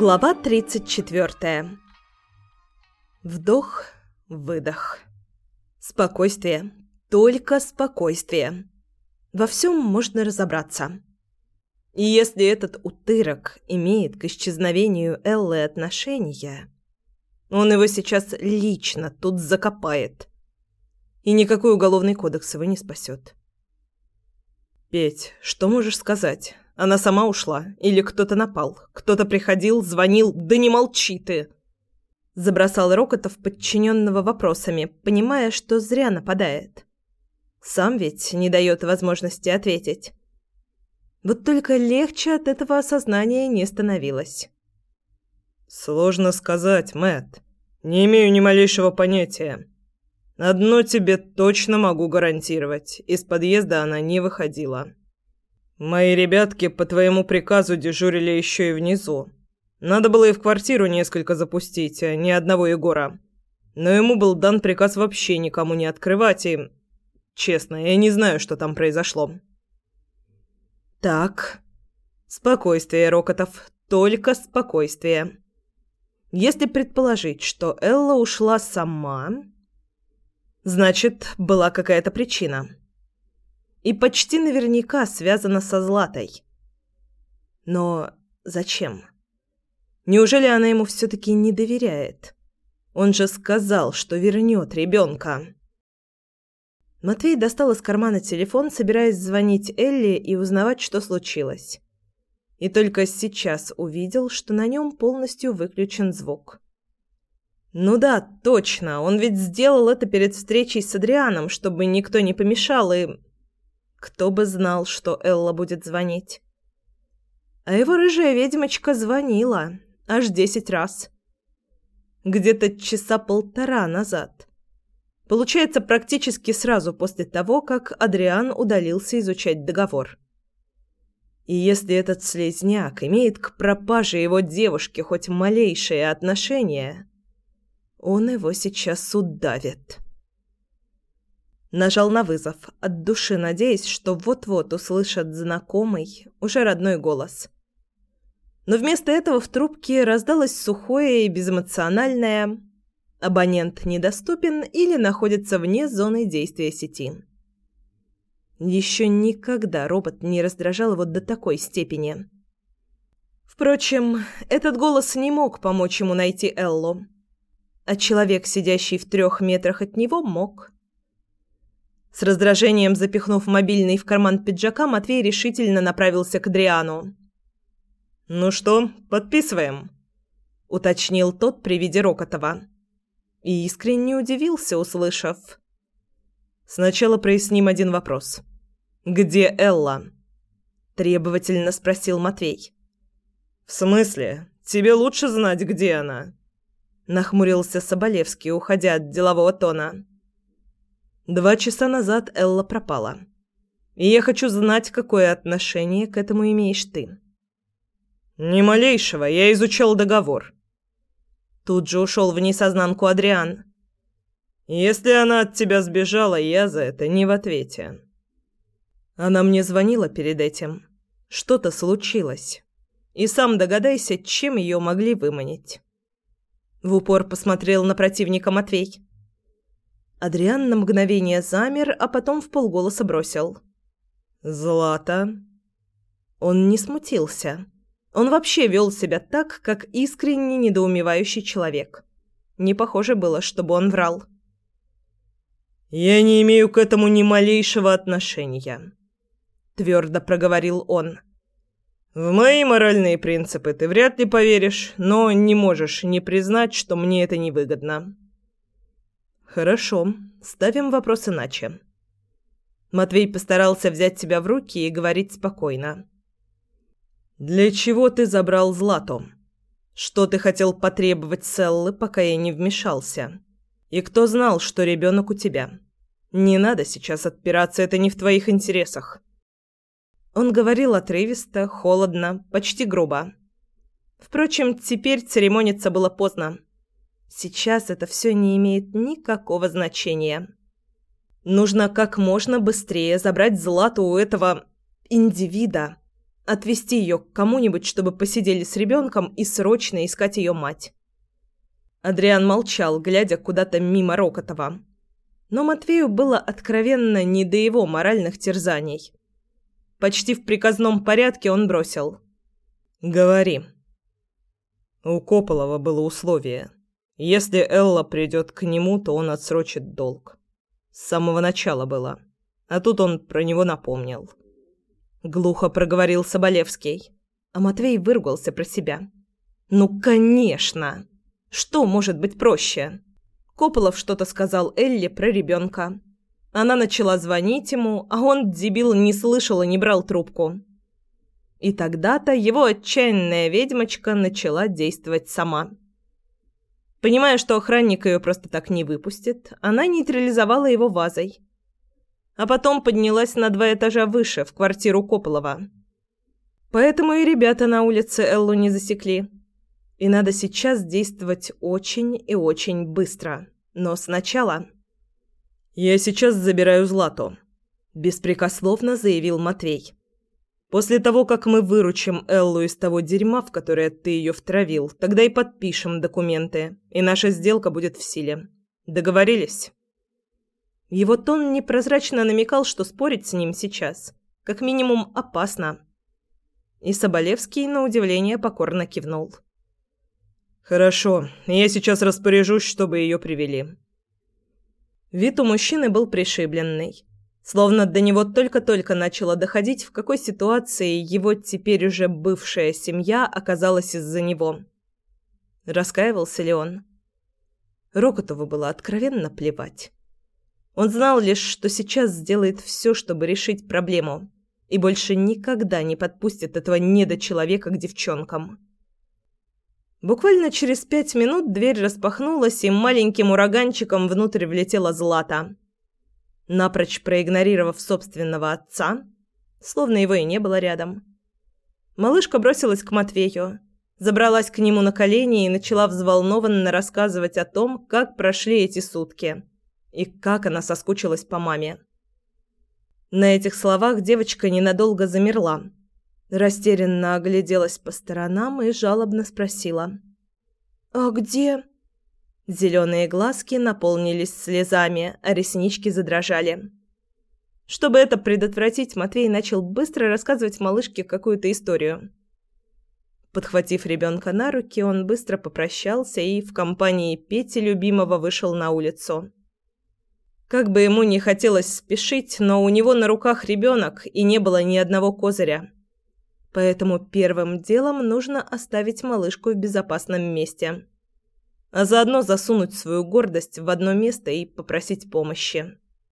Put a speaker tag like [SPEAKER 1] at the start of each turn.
[SPEAKER 1] Глава 34. Вдох, выдох. Спокойствие. Только спокойствие. Во всем можно разобраться. И если этот утырок имеет к исчезновению Эллы отношения, он его сейчас лично тут закопает. И никакой уголовный кодекс его не спасет. «Петь, что можешь сказать?» Она сама ушла. Или кто-то напал. Кто-то приходил, звонил. Да не молчи ты!» Забросал Рокотов подчиненного вопросами, понимая, что зря нападает. Сам ведь не дает возможности ответить. Вот только легче от этого осознания не становилось.
[SPEAKER 2] «Сложно сказать, Мэт. Не имею ни малейшего понятия. Одно тебе точно могу гарантировать. Из подъезда она не выходила». Мои ребятки по твоему приказу дежурили еще и внизу. Надо было и в квартиру несколько запустить, а не одного Егора. Но ему был дан приказ вообще никому не открывать, и... Честно, я не знаю, что там произошло.
[SPEAKER 1] Так. Спокойствие, Рокотов. Только спокойствие. Если предположить, что Элла ушла сама... Значит, была какая-то причина и почти наверняка связана со Златой. Но зачем? Неужели она ему все-таки не доверяет? Он же сказал, что вернет ребенка. Матвей достал из кармана телефон, собираясь звонить Элли и узнавать, что случилось. И только сейчас увидел, что на нем полностью выключен звук. Ну да, точно, он ведь сделал это перед встречей с Адрианом, чтобы никто не помешал и... Кто бы знал, что Элла будет звонить. А его рыжая ведьмочка звонила аж десять раз. Где-то часа полтора назад. Получается, практически сразу после того, как Адриан удалился изучать договор. И если этот слезняк имеет к пропаже его девушки хоть малейшее отношение, он его сейчас удавит. Нажал на вызов, от души надеясь, что вот-вот услышат знакомый, уже родной голос. Но вместо этого в трубке раздалось сухое и безэмоциональное «Абонент недоступен или находится вне зоны действия сети». Еще никогда робот не раздражал его до такой степени. Впрочем, этот голос не мог помочь ему найти Эллу. А человек, сидящий в трех метрах от него, мог. С раздражением запихнув мобильный в карман пиджака, Матвей решительно направился к Дриану.
[SPEAKER 2] «Ну что, подписываем?»
[SPEAKER 1] – уточнил тот при виде Рокотова. И искренне удивился, услышав. «Сначала проясним один вопрос. Где Элла?» – требовательно спросил Матвей.
[SPEAKER 2] «В смысле? Тебе лучше знать, где она?»
[SPEAKER 1] – нахмурился Соболевский, уходя от делового тона. Два часа назад Элла пропала. И я хочу знать, какое отношение к этому имеешь ты.
[SPEAKER 2] Ни малейшего, я изучал договор.
[SPEAKER 1] Тут же ушел в несознанку Адриан.
[SPEAKER 2] Если она от тебя сбежала, я за это не в ответе.
[SPEAKER 1] Она мне звонила перед этим. Что-то случилось. И сам догадайся, чем ее могли выманить. В упор посмотрел на противника Матвей. Адриан на мгновение замер, а потом в полголоса бросил.
[SPEAKER 2] «Злата?»
[SPEAKER 1] Он не смутился. Он вообще вел себя так, как искренне недоумевающий человек. Не похоже было, чтобы он врал.
[SPEAKER 2] «Я не имею к этому ни малейшего отношения», — твердо проговорил он. «В мои моральные принципы ты вряд ли поверишь, но не можешь не признать, что мне это невыгодно».
[SPEAKER 1] «Хорошо, ставим вопрос иначе». Матвей постарался взять себя в руки и говорить спокойно. «Для чего ты забрал Злату? Что ты хотел потребовать Селлы, пока я не вмешался? И кто знал, что ребенок у тебя? Не надо сейчас отпираться, это не в твоих интересах». Он говорил отрывисто, холодно, почти грубо. Впрочем, теперь церемониться было поздно. Сейчас это все не имеет никакого значения. Нужно как можно быстрее забрать Злату у этого индивида, отвезти ее к кому-нибудь, чтобы посидели с ребенком и срочно искать ее мать. Адриан молчал, глядя куда-то мимо Рокотова. Но Матвею было откровенно не до его моральных терзаний. Почти в приказном порядке он бросил.
[SPEAKER 2] «Говори». У Кополова было условие. Если Элла придет к нему, то он отсрочит долг. С самого начала было. А тут он про него напомнил.
[SPEAKER 1] Глухо проговорил Соболевский. А Матвей выругался про себя. «Ну, конечно! Что может быть проще?» Кополов что-то сказал Элли про ребенка. Она начала звонить ему, а он, дебил, не слышал и не брал трубку. И тогда-то его отчаянная ведьмочка начала действовать сама. Понимая, что охранник ее просто так не выпустит, она нейтрализовала его вазой. А потом поднялась на два этажа выше, в квартиру Кополова. Поэтому и ребята на улице Эллу не засекли. И надо сейчас действовать очень и очень быстро. Но сначала...
[SPEAKER 2] «Я сейчас забираю Злату», – беспрекословно заявил Матвей. «После того, как мы выручим Эллу из того дерьма, в которое ты ее втравил, тогда и подпишем документы, и наша сделка будет в силе. Договорились?»
[SPEAKER 1] Его тон непрозрачно намекал, что спорить с ним сейчас, как минимум, опасно. И Соболевский, на удивление, покорно кивнул.
[SPEAKER 2] «Хорошо, я сейчас распоряжусь, чтобы ее привели».
[SPEAKER 1] Вид у мужчины был пришибленный. Словно до него только-только начало доходить, в какой ситуации его теперь уже бывшая семья оказалась из-за него. Раскаивался ли он? Рокотову было откровенно плевать. Он знал лишь, что сейчас сделает все, чтобы решить проблему, и больше никогда не подпустит этого недочеловека к девчонкам. Буквально через пять минут дверь распахнулась, и маленьким ураганчиком внутрь влетела Злата. Напрочь проигнорировав собственного отца, словно его и не было рядом. Малышка бросилась к Матвею, забралась к нему на колени и начала взволнованно рассказывать о том, как прошли эти сутки и как она соскучилась по маме. На этих словах девочка ненадолго замерла – Растерянно огляделась по сторонам и жалобно спросила. «А где?» Зеленые глазки наполнились слезами, а реснички задрожали. Чтобы это предотвратить, Матвей начал быстро рассказывать малышке какую-то историю. Подхватив ребенка на руки, он быстро попрощался и в компании Пети любимого вышел на улицу. Как бы ему не хотелось спешить, но у него на руках ребенок и не было ни одного козыря. Поэтому первым делом нужно оставить малышку в безопасном месте. А заодно засунуть свою гордость в одно место и попросить помощи.